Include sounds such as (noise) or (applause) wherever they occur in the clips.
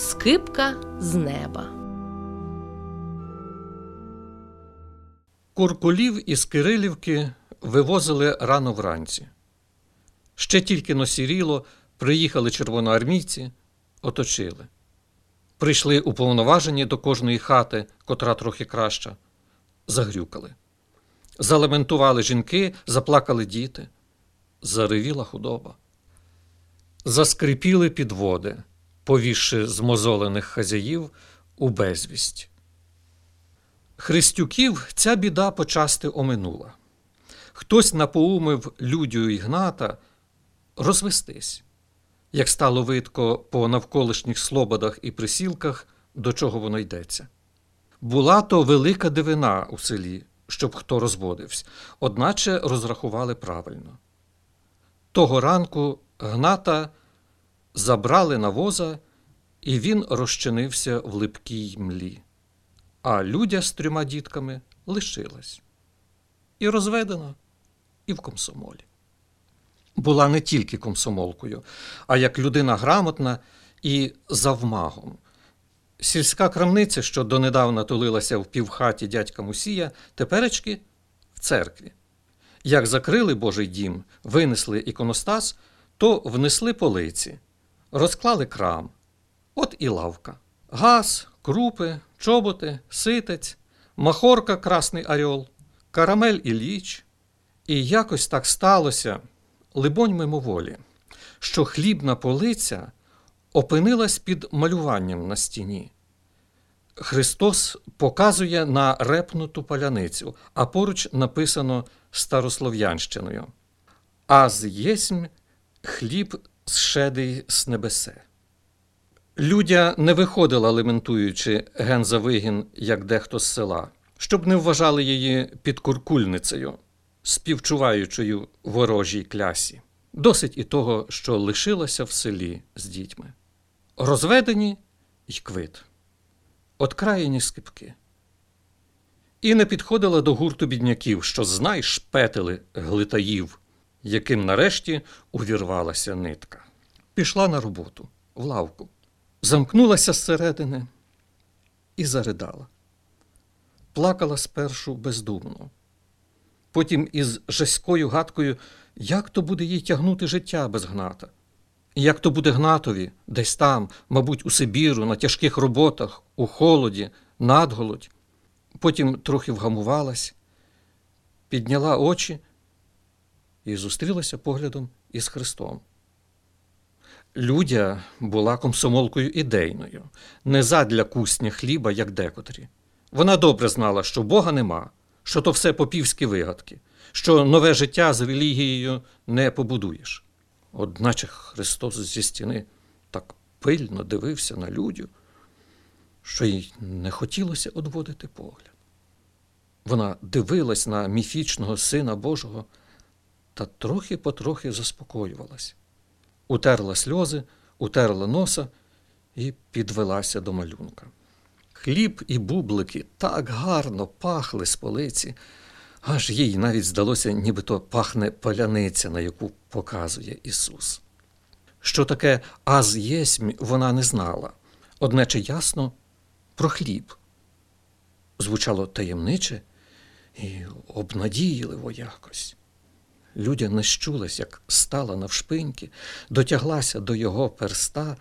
Скипка з неба. Куркулів із Кирилівки вивозили рано вранці. Ще тільки носіріло, приїхали червоноармійці, оточили. Прийшли уповноважені до кожної хати, котра трохи краща, загрюкали. Залементували жінки, заплакали діти, заревіла худоба. Заскрипіли підводи, повісши змозолених хазяїв у безвість. Христюків ця біда почасти оминула. Хтось напоумив Людю Ігната розвестись, як стало видко по навколишніх слободах і присілках, до чого воно йдеться. Була то велика дивина у селі, щоб хто розводився, одначе розрахували правильно. Того ранку Гната забрали на воза, і він розчинився в липкій млі а людя з трьома дітками лишилась. І розведена, і в комсомолі. Була не тільки комсомолкою, а як людина грамотна і завмагом. Сільська крамниця, що донедавна тулилася в півхаті дядька Мусія, теперечки в церкві. Як закрили Божий дім, винесли іконостас, то внесли полиці, розклали крам. От і лавка. Газ, крупи, чоботи, ситець, махорка Красний Орел, карамель і ліч. І якось так сталося, либонь мимоволі, що хлібна полиця опинилась під малюванням на стіні. Христос показує на репнуту паляницю, а поруч написано старослов'янщиною. Аз єсмь хліб зшедий з небесе. Людя не виходила, лементуючи ген за вигін, як дехто з села, щоб не вважали її підкуркульницею, співчуваючою ворожій клясі. Досить і того, що лишилася в селі з дітьми. Розведені й квит, откраєні скипки. І не підходила до гурту бідняків, що знай шпетили глитаїв, яким нарешті увірвалася нитка. Пішла на роботу, в лавку замкнулася зсередини і заридала. Плакала спершу бездумно, потім із жеською гадкою, як то буде їй тягнути життя без гната, і як то буде гнатові десь там, мабуть, у Сибіру, на тяжких роботах, у холоді, надголодь. Потім трохи вгамувалась, підняла очі і зустрілася поглядом із Христом. Людя була комсомолкою ідейною, не задля кусня хліба, як декотрі. Вона добре знала, що Бога нема, що то все попівські вигадки, що нове життя з релігією не побудуєш. Одначе Христос зі стіни так пильно дивився на людю, що їй не хотілося одводити погляд. Вона дивилась на міфічного Сина Божого та трохи потрохи заспокоювалась утерла сльози, утерла носа і підвелася до малюнка. Хліб і бублики так гарно пахли з полиці, аж їй навіть здалося, нібито пахне паляниця, на яку показує Ісус. Що таке аз єсмь, вона не знала, одначе ясно про хліб. Звучало таємниче і обнадійливо якось. Людя не щулась, як стала навшпиньки, дотяглася до його перста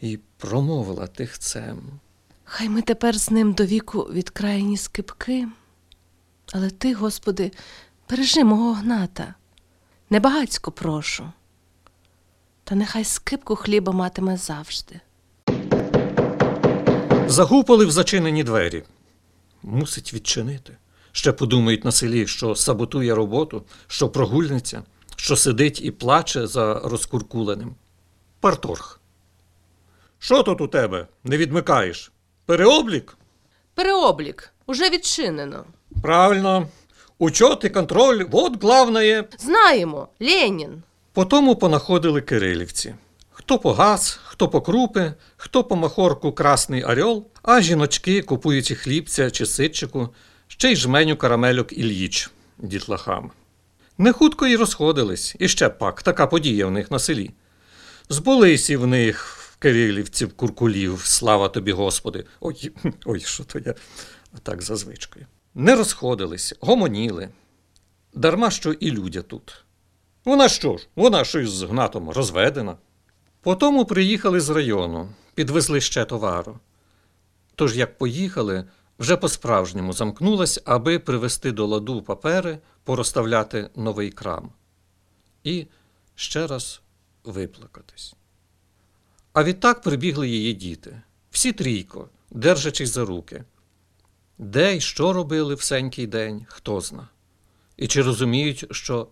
і промовила тихцем. Хай ми тепер з ним до віку відкраєні скипки. Але ти, Господи, бережи мого гната, небагацько прошу. Та нехай скипку хліба матиме завжди. Загупали в зачинені двері. Мусить відчинити. Ще подумають на селі, що саботує роботу, що прогульниця, що сидить і плаче за розкуркуленим. Парторг. Що тут у тебе? Не відмикаєш? Переоблік? Переоблік уже відчинено. Правильно. Учет і контроль вот главное. Знаємо, Ленін. Потому понаходили кирилівці. Хто по газ, хто по крупи, хто по махорку Красний Орел, а жіночки, купуючи хлібця чи ситчику, ще й жменю карамельок Ільїч дітлахам. Не хутко й розходились, і ще пак така подія в них на селі. Збулись і в них кирилівців, куркулів, слава тобі, Господи. Ой, (laughs) ой, що то я так за звичкою. Не розходились, гомоніли. Дарма що і людя тут. Вона що ж? Вона ж із гнатом розведена. Потому приїхали з району, підвезли ще товару. Тож, як поїхали, вже по-справжньому замкнулась, аби привести до ладу папери, порозставляти новий крам. І ще раз виплакатись. А відтак прибігли її діти, всі трійко, держачись за руки. Де й що робили в сенький день, хто зна. І чи розуміють, що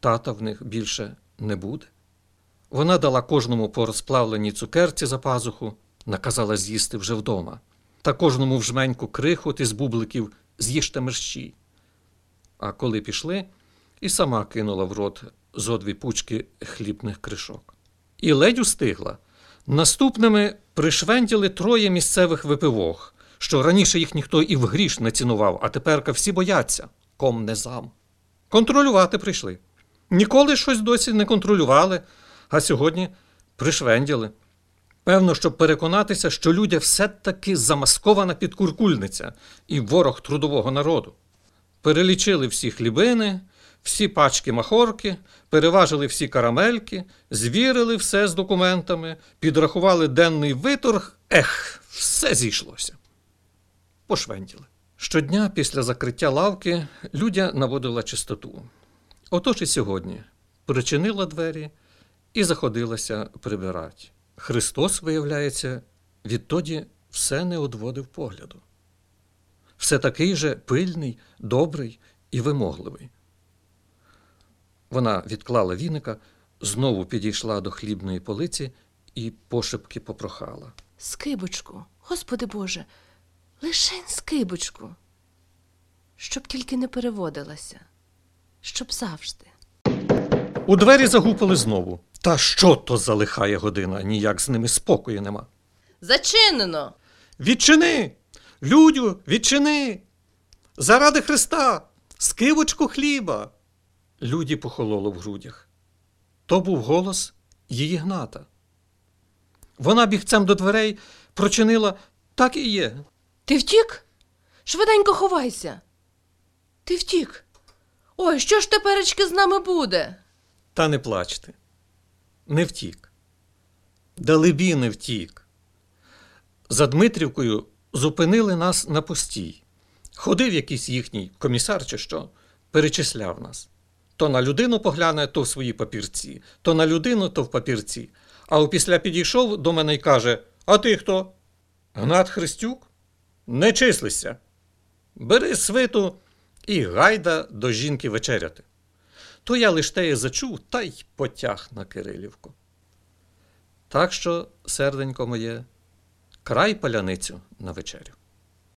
тата в них більше не буде? Вона дала кожному по розплавленій цукерці за пазуху, наказала з'їсти вже вдома, та кожному в жменьку крихот із бубликів з'їжте мерщі. А коли пішли, і сама кинула в рот зо дві пучки хлібних кришок. І ледь устигла. Наступними пришвенділи троє місцевих випивох, що раніше їх ніхто і в гріш не цінував, а теперка всі бояться ком не зам. Контролювати прийшли. Ніколи щось досі не контролювали, а сьогодні пришвенділи. Певно, щоб переконатися, що людя все-таки замаскована підкуркульниця і ворог трудового народу. Перелічили всі хлібини, всі пачки махорки, переважили всі карамельки, звірили все з документами, підрахували денний виторг. Ех, все зійшлося. Пошвенділи. Щодня після закриття лавки людя наводила чистоту. Отож і сьогодні причинила двері і заходилася прибирати. Христос, виявляється, відтоді все не одводив погляду. Все такий же пильний, добрий і вимогливий. Вона відклала віника, знову підійшла до хлібної полиці і пошепки попрохала. Скибочку, Господи Боже, лишень скибочку, щоб тільки не переводилася, щоб завжди. У двері загупали знову. Та що то за лихає година, ніяк з ними спокою нема. Зачинено. Відчини! Людю, відчини! Заради Христа! Скивочку хліба! Люді похололо в грудях. То був голос її гната. Вона бігцем до дверей прочинила так і є. Ти втік? Швиденько ховайся. Ти втік. Ой, що ж теперечки з нами буде? Та не плачте. Не втік. Далебі не втік. За Дмитрівкою зупинили нас на постій. Ходив якийсь їхній комісар чи що, перечисляв нас. То на людину погляне, то в свої папірці, то на людину, то в папірці. А опісля підійшов до мене і каже: А ти хто? Гнат Христюк? Не числися. Бери свиту і гайда до жінки вечеряти. То я лиш теє зачув та й потяг на Кирилівку. Так що, серденько моє, край паляницю на вечерю.